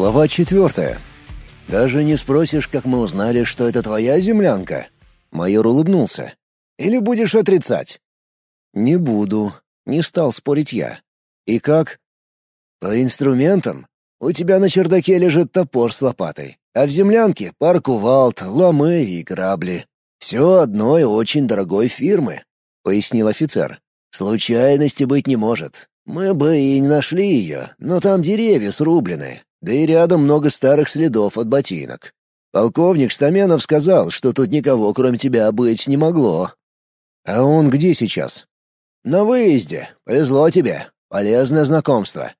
Глава четвертая. «Даже не спросишь, как мы узнали, что это твоя землянка?» Майор улыбнулся. «Или будешь отрицать?» «Не буду», — не стал спорить я. «И как?» «По инструментам. У тебя на чердаке лежит топор с лопатой, а в землянке — пар кувалд, ломы и грабли. Все одной очень дорогой фирмы», — пояснил офицер. «Случайности быть не может. Мы бы и не нашли ее, но там деревья срублены, да и рядом много старых следов от ботинок. Полковник Стаменов сказал, что тут никого, кроме тебя, быть не могло. А он где сейчас? На выезде. Повезло тебе. Полезное знакомство.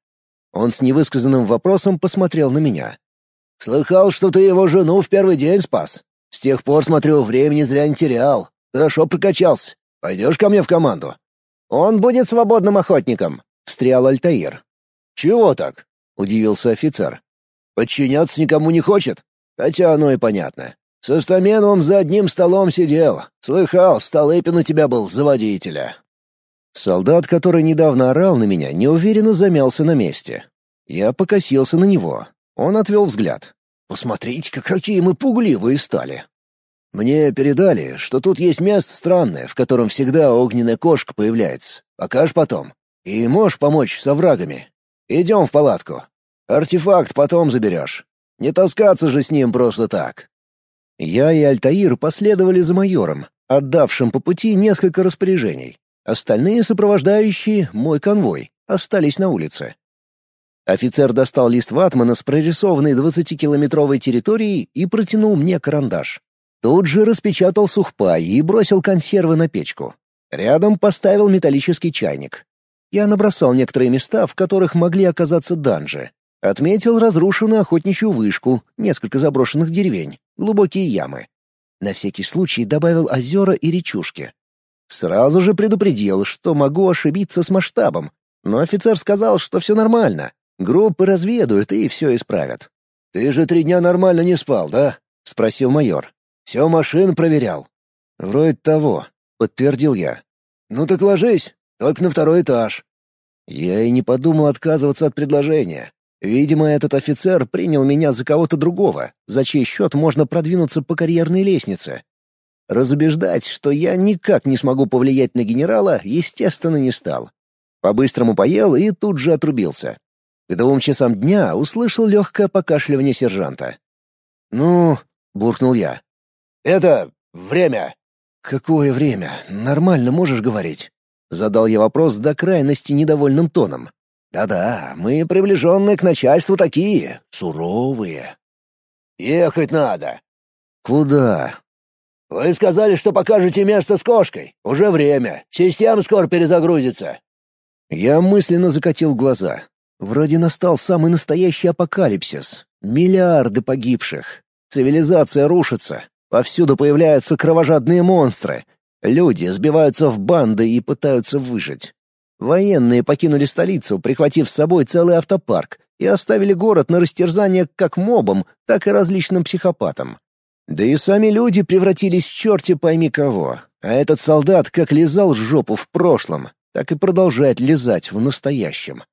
Он с невысказанным вопросом посмотрел на меня. Слыхал, что ты его жену в первый день спас. С тех пор, смотрю, времени зря не терял. Хорошо прокачался. Пойдешь ко мне в команду? Он будет свободным охотником, встрял Альтаир. Чего так? Удивился офицер. «Подчиняться никому не хочет? Хотя оно и понятно. Со Стаменовым за одним столом сидел. Слыхал, Столыпин у тебя был за водителя». Солдат, который недавно орал на меня, неуверенно замялся на месте. Я покосился на него. Он отвел взгляд. «Посмотрите, какие мы пугливые стали!» «Мне передали, что тут есть место странное, в котором всегда огненная кошка появляется. Покажешь потом. И можешь помочь с оврагами. Идем в палатку. Артефакт потом заберешь. Не таскаться же с ним просто так». Я и Альтаир последовали за майором, отдавшим по пути несколько распоряжений. Остальные сопровождающие, мой конвой, остались на улице. Офицер достал лист ватмана с прорисованной 20-километровой территорией и протянул мне карандаш. Тут же распечатал сухпай и бросил консервы на печку. Рядом поставил металлический чайник. Я набросал некоторые места, в которых могли оказаться данжи. Отметил разрушенную охотничью вышку, несколько заброшенных деревень, глубокие ямы. На всякий случай добавил озера и речушки. Сразу же предупредил, что могу ошибиться с масштабом, но офицер сказал, что все нормально. Группы разведают и все исправят. «Ты же три дня нормально не спал, да?» — спросил майор. «Все машин проверял». «Вроде того», — подтвердил я. «Ну так ложись, только на второй этаж». Я и не подумал отказываться от предложения. Видимо, этот офицер принял меня за кого-то другого, за чей счет можно продвинуться по карьерной лестнице. Разубеждать, что я никак не смогу повлиять на генерала, естественно, не стал. По-быстрому поел и тут же отрубился. К двум часам дня услышал легкое покашливание сержанта. «Ну...» — буркнул я. «Это... время». «Какое время? Нормально можешь говорить?» Задал я вопрос до крайности недовольным тоном. «Да-да, мы приближенные к начальству такие, суровые». «Ехать надо». «Куда?» «Вы сказали, что покажете место с кошкой. Уже время. Система скоро перезагрузится». Я мысленно закатил глаза. Вроде настал самый настоящий апокалипсис. Миллиарды погибших. Цивилизация рушится. Повсюду появляются кровожадные монстры. Люди сбиваются в банды и пытаются выжить. Военные покинули столицу, прихватив с собой целый автопарк, и оставили город на растерзание как мобам, так и различным психопатам. Да и сами люди превратились в черти пойми кого. А этот солдат как лизал жопу в прошлом, так и продолжает лизать в настоящем.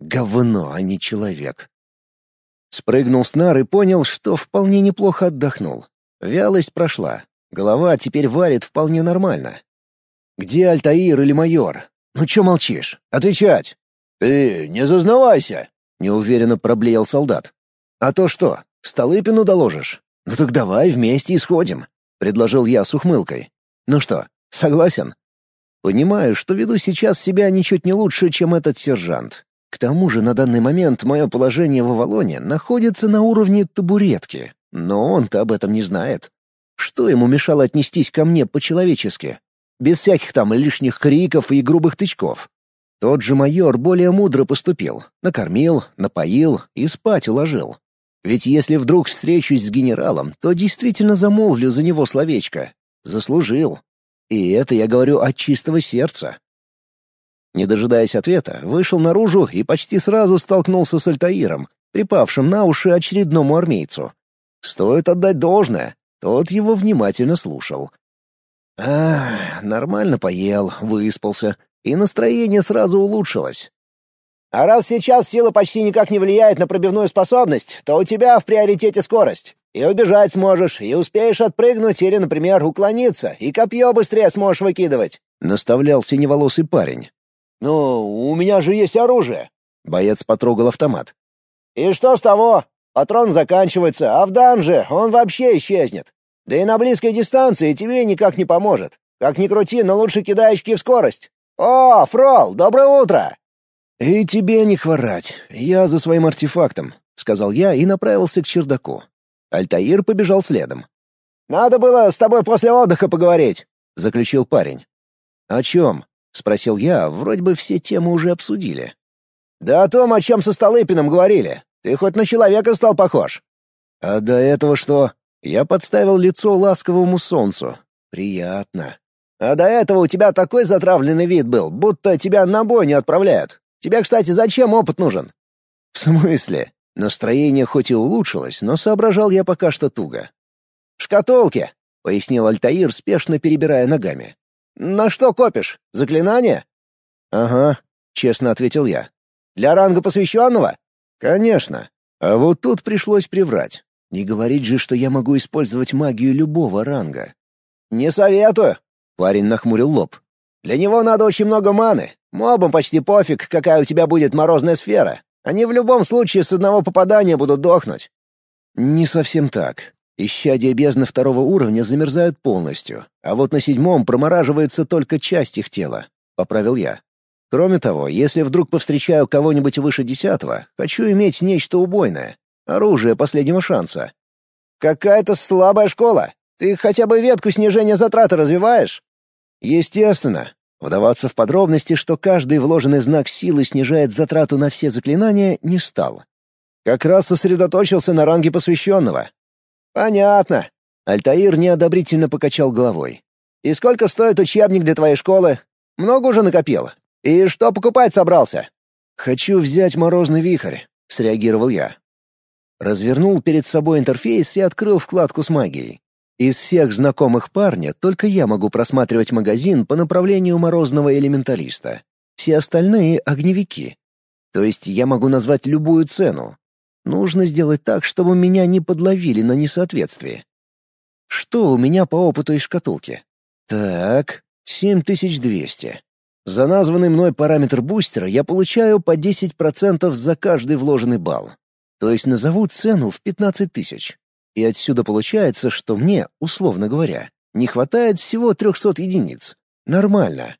Говно, а не человек. Спрыгнул с нар и понял, что вполне неплохо отдохнул. Вялость прошла, Голова теперь варит вполне нормально. Где Альтаир или майор? Ну чё молчишь? Отвечать! Ты не зазнавайся! Неуверенно проблеял солдат. А то что, Столыпину доложишь? Ну так давай вместе исходим, предложил я с ухмылкой. Ну что, согласен? Понимаю, что веду сейчас себя ничуть не лучше, чем этот сержант. К тому же на данный момент мое положение в Авалоне находится на уровне табуретки, но он-то об этом не знает. Что ему мешало отнестись ко мне по-человечески? Без всяких там лишних криков и грубых тычков. Тот же майор более мудро поступил. Накормил, напоил и спать уложил. Ведь если вдруг встречусь с генералом, то действительно замолвлю за него словечко. Заслужил. И это я говорю от чистого сердца. Не дожидаясь ответа, вышел наружу и почти сразу столкнулся с Альтаиром, припавшим на уши очередному армейцу. Стоит отдать должное. Тот его внимательно слушал. А, нормально поел, выспался, и настроение сразу улучшилось. А раз сейчас сила почти никак не влияет на пробивную способность, то у тебя в приоритете скорость. И убежать сможешь, и успеешь отпрыгнуть или, например, уклониться, и копье быстрее сможешь выкидывать», — наставлял синеволосый парень. «Ну, у меня же есть оружие», — боец потрогал автомат. «И что с того? Патрон заканчивается, а в данже он вообще исчезнет. Да и на близкой дистанции тебе никак не поможет. Как ни крути, но лучше кидай очки в скорость. О, Фрол, доброе утро!» «И тебе не хворать. Я за своим артефактом», — сказал я и направился к чердаку. Альтаир побежал следом. «Надо было с тобой после отдыха поговорить», — заключил парень. «О чем?» — спросил я, вроде бы все темы уже обсудили. «Да о том, о чем со Столыпиным говорили. Ты хоть на человека стал похож». «А до этого что?» Я подставил лицо ласковому солнцу. «Приятно». «А до этого у тебя такой затравленный вид был, будто тебя на бойню отправляют. Тебе, кстати, зачем опыт нужен?» «В смысле?» Настроение хоть и улучшилось, но соображал я пока что туго. «В шкатулке», — пояснил Альтаир, спешно перебирая ногами. «На что копишь? Заклинание?» «Ага», — честно ответил я. «Для ранга посвященного?» «Конечно. А вот тут пришлось приврать. Не говорить же, что я могу использовать магию любого ранга». «Не советую», — парень нахмурил лоб. «Для него надо очень много маны. Мобам почти пофиг, какая у тебя будет морозная сфера. Они в любом случае с одного попадания будут дохнуть. Не совсем так. Исчадия бездны второго уровня замерзают полностью, а вот на седьмом промораживается только часть их тела, — поправил я. Кроме того, если вдруг повстречаю кого-нибудь выше десятого, хочу иметь нечто убойное. Оружие последнего шанса. Какая-то слабая школа. Ты хотя бы ветку снижения затраты развиваешь? Естественно. Вдаваться в подробности, что каждый вложенный знак силы снижает затрату на все заклинания, не стал. Как раз сосредоточился на ранге посвященного. «Понятно». Альтаир неодобрительно покачал головой. «И сколько стоит учебник для твоей школы? Много уже накопил? И что покупать собрался?» «Хочу взять морозный вихрь», — среагировал я. Развернул перед собой интерфейс и открыл вкладку с магией. Из всех знакомых парня только я могу просматривать магазин по направлению морозного элементалиста. Все остальные — огневики. То есть я могу назвать любую цену. Нужно сделать так, чтобы меня не подловили на несоответствие. Что у меня по опыту из шкатулки? Так, 7200. За названный мной параметр бустера я получаю по 10% за каждый вложенный балл. То есть назову цену в 15 тысяч. И отсюда получается, что мне, условно говоря, не хватает всего 300 единиц. Нормально.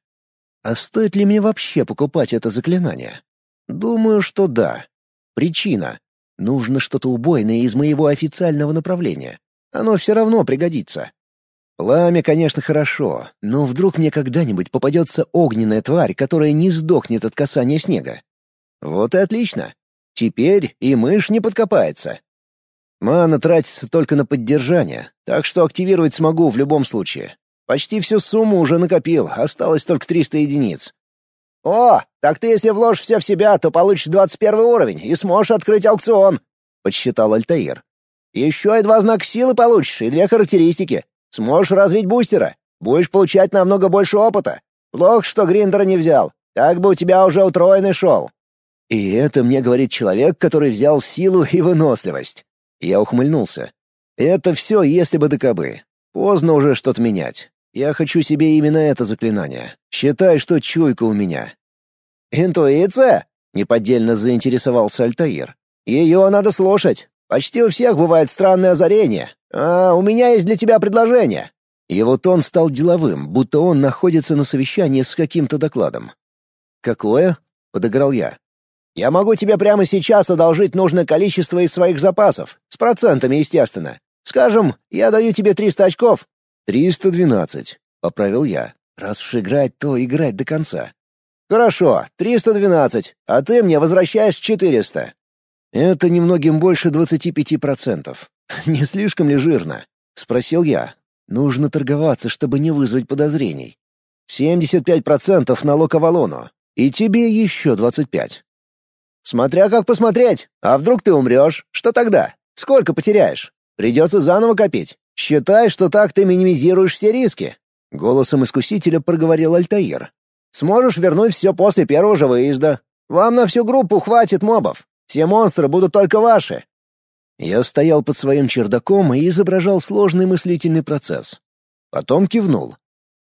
А стоит ли мне вообще покупать это заклинание? Думаю, что да. Причина. Нужно что-то убойное из моего официального направления. Оно все равно пригодится. Пламя, конечно, хорошо, но вдруг мне когда-нибудь попадется огненная тварь, которая не сдохнет от касания снега. Вот и отлично. Теперь и мышь не подкопается. Мана тратится только на поддержание, так что активировать смогу в любом случае. Почти всю сумму уже накопил, осталось только 300 единиц. «О, так ты если вложишь все в себя, то получишь 21 уровень и сможешь открыть аукцион», — подсчитал Альтаир. «Еще и два знака силы получишь, и две характеристики. Сможешь развить бустера. Будешь получать намного больше опыта. Плохо, что Гриндера не взял. Так бы у тебя уже утроенный шел». И это мне говорит человек, который взял силу и выносливость. Я ухмыльнулся. «Это все, если бы докобы. Поздно уже что-то менять. Я хочу себе именно это заклинание. Считай, что чуйка у меня». «Интуиция?» — неподдельно заинтересовался Альтаир. «Ее надо слушать. Почти у всех бывает странное озарение. А у меня есть для тебя предложение». Его тон стал деловым, будто он находится на совещании с каким-то докладом. «Какое?» — подыграл я. Я могу тебе прямо сейчас одолжить нужное количество из своих запасов, с процентами, естественно. Скажем, я даю тебе 300 очков». «Триста двенадцать», — поправил я. «Раз уж играть, то играть до конца». «Хорошо, 312, а ты мне возвращаешь 400». «Это немногим больше 25%. Не слишком ли жирно?» — спросил я. «Нужно торговаться, чтобы не вызвать подозрений». «75% налог Авалону. И тебе еще 25. Смотря как посмотреть. А вдруг ты умрешь? Что тогда? Сколько потеряешь? Придется заново копить. Считай, что так ты минимизируешь все риски. Голосом искусителя проговорил Альтаир. Сможешь вернуть все после первого же выезда. Вам на всю группу хватит мобов. Все монстры будут только ваши». Я стоял под своим чердаком и изображал сложный мыслительный процесс. Потом кивнул.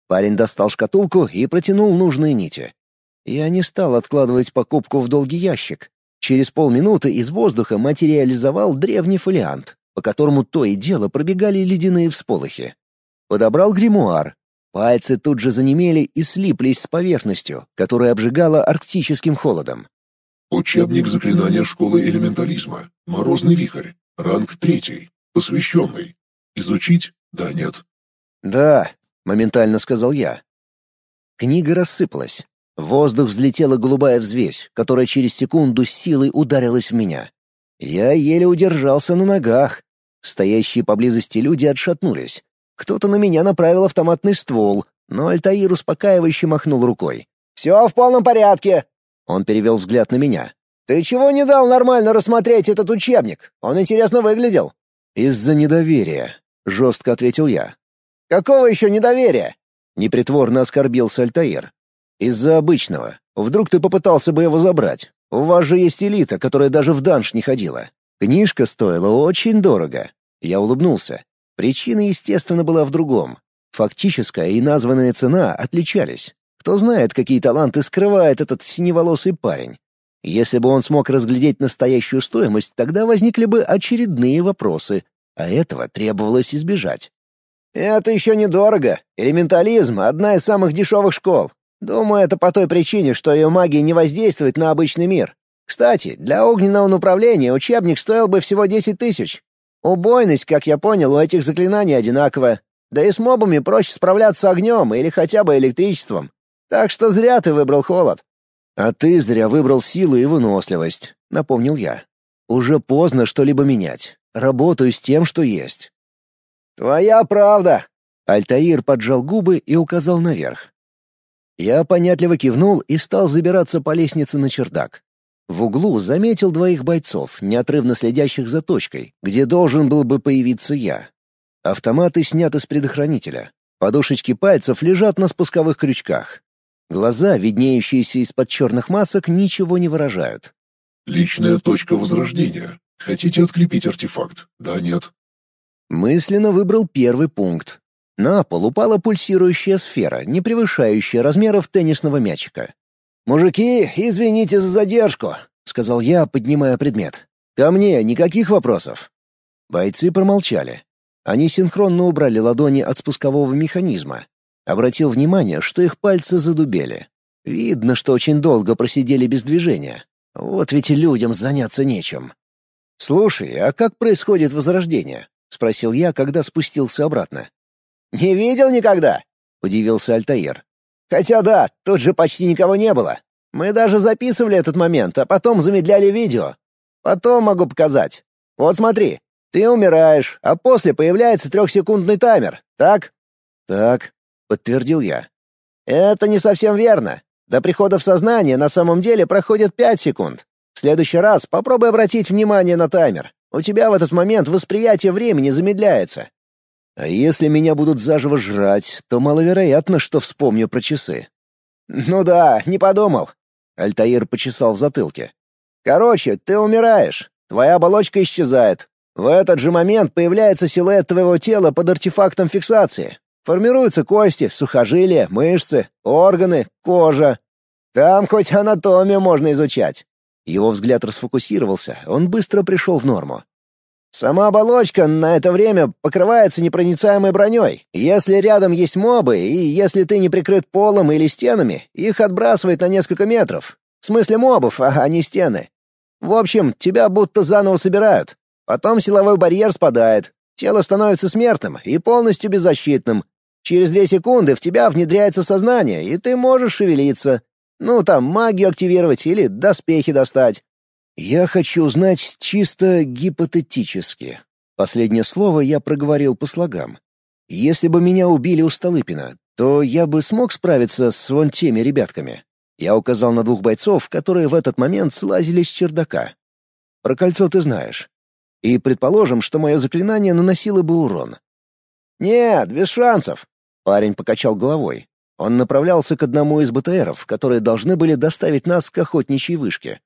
Парень достал шкатулку и протянул нужные нити. Я не стал откладывать покупку в долгий ящик. Через полминуты из воздуха материализовал древний фолиант, по которому то и дело пробегали ледяные всполохи. Подобрал гримуар. Пальцы тут же занемели и слиплись с поверхностью, которая обжигала арктическим холодом. Учебник заклинания школы элементализма. Морозный вихрь. Ранг третий. Посвященный. Изучить? Да, нет. «Да», — моментально сказал я. Книга рассыпалась. В воздух взлетела голубая взвесь, которая через секунду силой ударилась в меня. Я еле удержался на ногах. Стоящие поблизости люди отшатнулись. Кто-то на меня направил автоматный ствол, но Альтаир успокаивающе махнул рукой. «Все в полном порядке!» Он перевел взгляд на меня. «Ты чего не дал нормально рассмотреть этот учебник? Он интересно выглядел». «Из-за недоверия», — жестко ответил я. «Какого еще недоверия?» — непритворно оскорбился Альтаир. «Из-за обычного. Вдруг ты попытался бы его забрать. У вас же есть элита, которая даже в данж не ходила. Книжка стоила очень дорого». Я улыбнулся. Причина, естественно, была в другом. Фактическая и названная цена отличались. Кто знает, какие таланты скрывает этот синеволосый парень. Если бы он смог разглядеть настоящую стоимость, тогда возникли бы очередные вопросы, а этого требовалось избежать. «Это еще недорого. Элементализм — одна из самых дешевых школ. Думаю, это по той причине, что ее магия не воздействует на обычный мир. Кстати, для огненного направления учебник стоил бы всего 10 тысяч. Убойность, как я понял, у этих заклинаний одинаковая. Да и с мобами проще справляться огнем или хотя бы электричеством. Так что зря ты выбрал холод. А ты зря выбрал силу и выносливость, напомнил я. Уже поздно что-либо менять. Работаю с тем, что есть. Твоя правда. Альтаир поджал губы и указал наверх. Я понятливо кивнул и стал забираться по лестнице на чердак. В углу заметил двоих бойцов, неотрывно следящих за точкой, где должен был бы появиться я. Автоматы сняты с предохранителя. Подушечки пальцев лежат на спусковых крючках. Глаза, виднеющиеся из-под черных масок, ничего не выражают. «Личная точка возрождения. Хотите открепить артефакт? Да, нет?» Мысленно выбрал первый пункт. На пол упала пульсирующая сфера, не превышающая размеров теннисного мячика. «Мужики, извините за задержку», — сказал я, поднимая предмет. «Ко мне никаких вопросов». Бойцы промолчали. Они синхронно убрали ладони от спускового механизма, Обратил внимание, что их пальцы задубели. Видно, что очень долго просидели без движения. Вот ведь людям заняться нечем. «Слушай, а как происходит возрождение?» — спросил я, когда спустился обратно. «Не видел никогда?» — удивился Альтаир. «Хотя да, тут же почти никого не было. Мы даже записывали этот момент, а потом замедляли видео. Потом могу показать. Вот смотри, ты умираешь, а после появляется трехсекундный таймер, так?» «Так», — подтвердил я. «Это не совсем верно. До прихода в сознание на самом деле проходит пять секунд. В следующий раз попробуй обратить внимание на таймер. У тебя в этот момент восприятие времени замедляется. А если меня будут заживо жрать, то маловероятно, что вспомню про часы. Ну да, не подумал. Альтаир почесал в затылке. Короче, ты умираешь. Твоя оболочка исчезает. В этот же момент появляется силуэт твоего тела под артефактом фиксации. Формируются кости, сухожилия, мышцы, органы, кожа. Там хоть анатомию можно изучать. Его взгляд расфокусировался, он быстро пришел в норму. Сама оболочка на это время покрывается непроницаемой броней. Если рядом есть мобы, и если ты не прикрыт полом или стенами, их отбрасывает на несколько метров. В смысле мобов, а не стены. В общем, тебя будто заново собирают. Потом силовой барьер спадает. Тело становится смертным и полностью беззащитным, Через две секунды в тебя внедряется сознание, и ты можешь шевелиться. Ну, там, магию активировать или доспехи достать. Я хочу знать чисто гипотетически. Последнее слово я проговорил по слогам. Если бы меня убили у Столыпина, то я бы смог справиться с вон теми ребятками. Я указал на двух бойцов, которые в этот момент слазили с чердака. Про кольцо ты знаешь. И предположим, что мое заклинание наносило бы урон. «Нет, без шансов», Парень покачал головой. Он направлялся к одному из БТРов, которые должны были доставить нас к охотничьей вышке.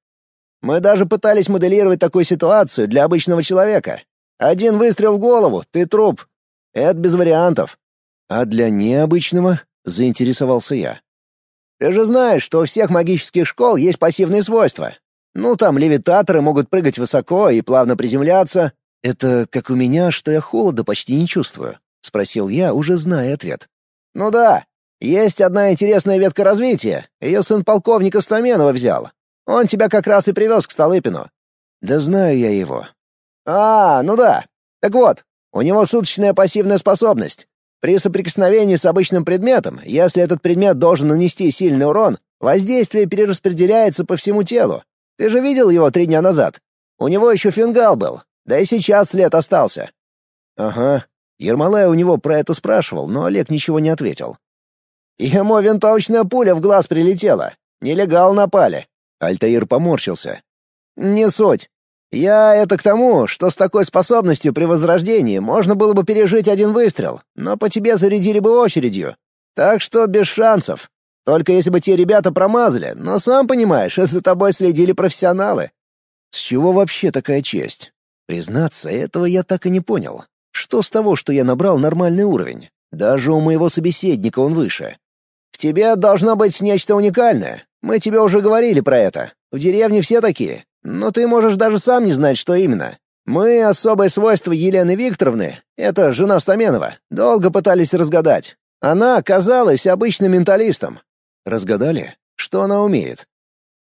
«Мы даже пытались моделировать такую ситуацию для обычного человека. Один выстрел в голову, ты труп. Это без вариантов. А для необычного заинтересовался я. Ты же знаешь, что у всех магических школ есть пассивные свойства. Ну, там левитаторы могут прыгать высоко и плавно приземляться. Это как у меня, что я холода почти не чувствую, спросил я, уже зная ответ. Ну да, есть одна интересная ветка развития. Ее сын полковника Стаменова взял. Он тебя как раз и привез к Столыпину. Да знаю я его. А, ну да. Так вот, у него суточная пассивная способность. При соприкосновении с обычным предметом, если этот предмет должен нанести сильный урон, воздействие перераспределяется по всему телу. Ты же видел его три дня назад? У него еще фингал был, да и сейчас след остался. Ага. Ермолай у него про это спрашивал, но Олег ничего не ответил. Ему винтовочная пуля в глаз прилетела. Нелегал напали. Альтаир поморщился. Не суть. Я это к тому, что с такой способностью при возрождении можно было бы пережить один выстрел, но по тебе зарядили бы очередью. Так что без шансов. Только если бы те ребята промазали, но сам понимаешь, за тобой следили профессионалы. С чего вообще такая честь? Признаться, этого я так и не понял. Что с того, что я набрал нормальный уровень? Даже у моего собеседника он выше. В тебе должно быть нечто уникальное. Мы тебе уже говорили про это. В деревне все такие. Но ты можешь даже сам не знать, что именно. Мы особое свойство Елены Викторовны, это жена Стаменова, долго пытались разгадать. Она оказалась обычным менталистом. Разгадали? Что она умеет?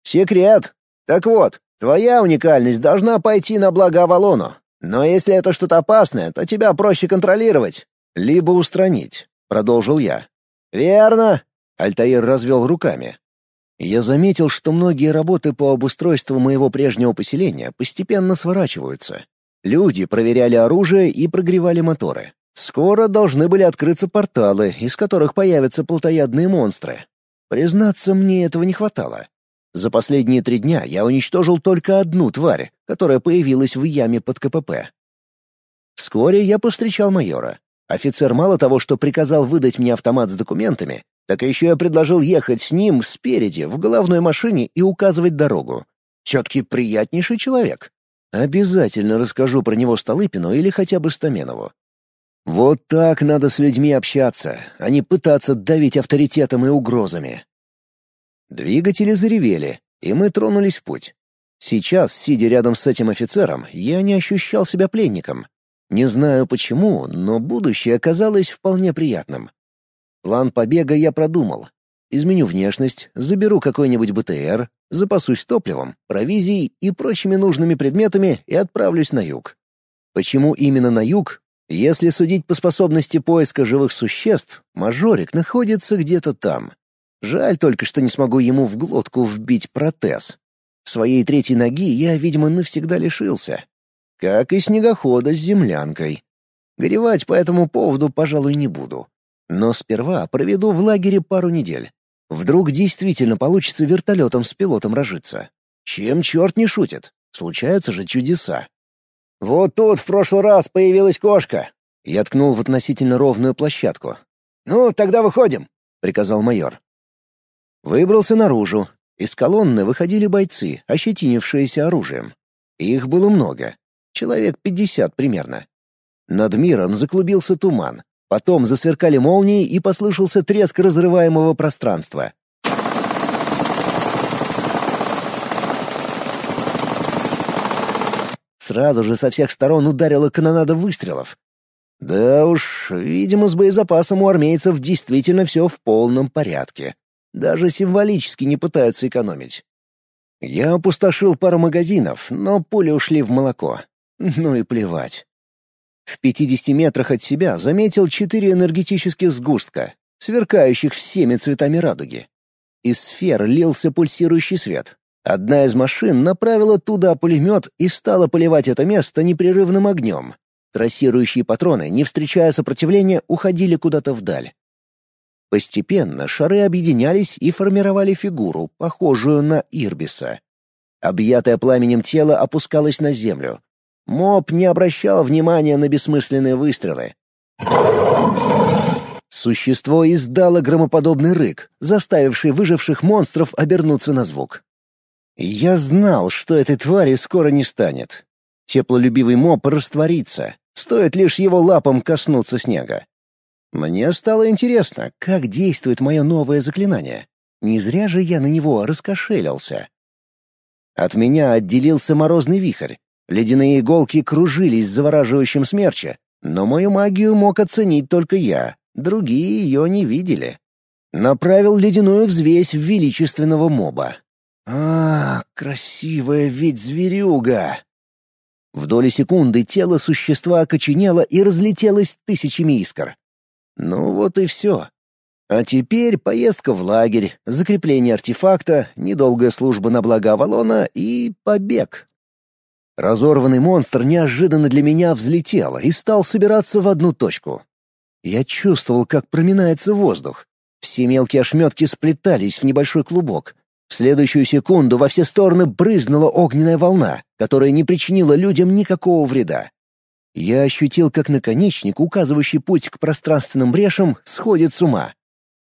Секрет. Так вот, твоя уникальность должна пойти на благо Авалону. Но если это что-то опасное, то тебя проще контролировать. Либо устранить, продолжил я. Верно. Альтаир развел руками. Я заметил, что многие работы по обустройству моего прежнего поселения постепенно сворачиваются. Люди проверяли оружие и прогревали моторы. Скоро должны были открыться порталы, из которых появятся плотоядные монстры. Признаться, мне этого не хватало. За последние три дня я уничтожил только одну тварь, которая появилась в яме под КПП. Вскоре я повстречал майора. Офицер мало того, что приказал выдать мне автомат с документами, так еще я предложил ехать с ним спереди, в головной машине и указывать дорогу. Все-таки приятнейший человек. Обязательно расскажу про него Столыпину или хотя бы Стаменову. Вот так надо с людьми общаться, а не пытаться давить авторитетом и угрозами. Двигатели заревели, и мы тронулись в путь. Сейчас, сидя рядом с этим офицером, я не ощущал себя пленником. Не знаю почему, но будущее оказалось вполне приятным. План побега я продумал. Изменю внешность, заберу какой-нибудь БТР, запасусь топливом, провизией и прочими нужными предметами и отправлюсь на юг. Почему именно на юг? Если судить по способности поиска живых существ, мажорик находится где-то там. Жаль только, что не смогу ему в глотку вбить протез. Своей третьей ноги я, видимо, навсегда лишился. Как и снегохода с землянкой. Горевать по этому поводу, пожалуй, не буду. Но сперва проведу в лагере пару недель. Вдруг действительно получится вертолетом с пилотом разжиться. Чем черт не шутит? Случаются же чудеса. «Вот тут в прошлый раз появилась кошка!» Я ткнул в относительно ровную площадку. «Ну, тогда выходим!» — приказал майор. Выбрался наружу. Из колонны выходили бойцы, ощетинившиеся оружием. Их было много. Человек пятьдесят примерно. Над миром заклубился туман. Потом засверкали молнии и послышался треск разрываемого пространства. Сразу же со всех сторон ударила канонада выстрелов. Да уж, видимо, с боезапасом у армейцев действительно все в полном порядке. Даже символически не пытаются экономить. Я опустошил пару магазинов, но пули ушли в молоко. Ну и плевать. В 50 метрах от себя заметил четыре энергетических сгустка, сверкающих всеми цветами радуги. Из сфер лился пульсирующий свет. Одна из машин направила туда пулемет и стала поливать это место непрерывным огнем. Трассирующие патроны, не встречая сопротивления, уходили куда-то вдаль. Постепенно шары объединялись и формировали фигуру, похожую на Ирбиса. Объятое пламенем тело опускалось на землю, Моб не обращал внимания на бессмысленные выстрелы. Существо издало громоподобный рык, заставивший выживших монстров обернуться на звук. Я знал, что этой твари скоро не станет. Теплолюбивый моб растворится, стоит лишь его лапам коснуться снега. Мне стало интересно, как действует мое новое заклинание. Не зря же я на него раскошелился. От меня отделился морозный вихрь. Ледяные иголки кружились в завораживающем смерче, но мою магию мог оценить только я, другие ее не видели. Направил ледяную взвесь в величественного моба. А, красивая ведь зверюга! В доли секунды тело существа окоченело и разлетелось тысячами искр. Ну вот и все. А теперь поездка в лагерь, закрепление артефакта, недолгая служба на благо Авалона и побег. Разорванный монстр неожиданно для меня взлетел и стал собираться в одну точку. Я чувствовал, как проминается воздух. Все мелкие ошметки сплетались в небольшой клубок. В следующую секунду во все стороны брызнула огненная волна, которая не причинила людям никакого вреда. Я ощутил, как наконечник, указывающий путь к пространственным брешам, сходит с ума.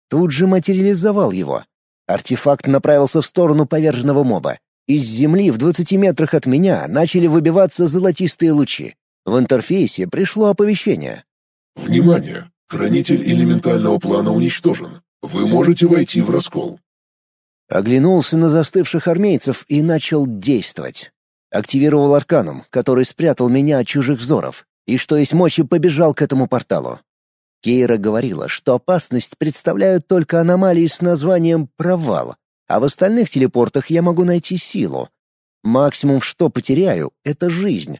Тут же материализовал его. Артефакт направился в сторону поверженного моба. Из земли в 20 метрах от меня начали выбиваться золотистые лучи. В интерфейсе пришло оповещение. «Внимание! Хранитель элементального плана уничтожен. Вы можете войти в раскол». Оглянулся на застывших армейцев и начал действовать. Активировал арканом, который спрятал меня от чужих взоров, и что есть мочи побежал к этому порталу. Кейра говорила, что опасность представляют только аномалии с названием «провал», а в остальных телепортах я могу найти силу. Максимум, что потеряю, — это жизнь.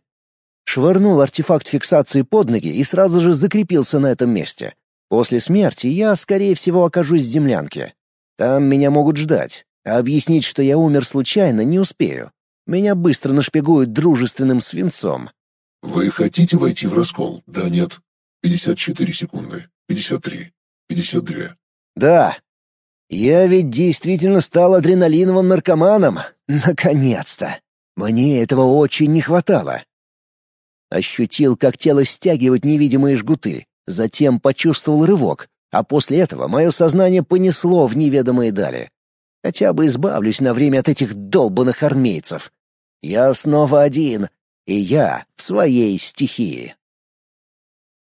Швырнул артефакт фиксации под ноги и сразу же закрепился на этом месте. После смерти я, скорее всего, окажусь в землянке. Там меня могут ждать, а объяснить, что я умер случайно, не успею. Меня быстро нашпигуют дружественным свинцом. «Вы хотите войти в раскол? Да, нет? 54 секунды. 53. 52. «Да. Я ведь действительно стал адреналиновым наркоманом. Наконец-то. Мне этого очень не хватало». Ощутил, как тело стягивает невидимые жгуты, затем почувствовал рывок, а после этого мое сознание понесло в неведомые дали. Хотя бы избавлюсь на время от этих долбанных армейцев. Я снова один, и я в своей стихии.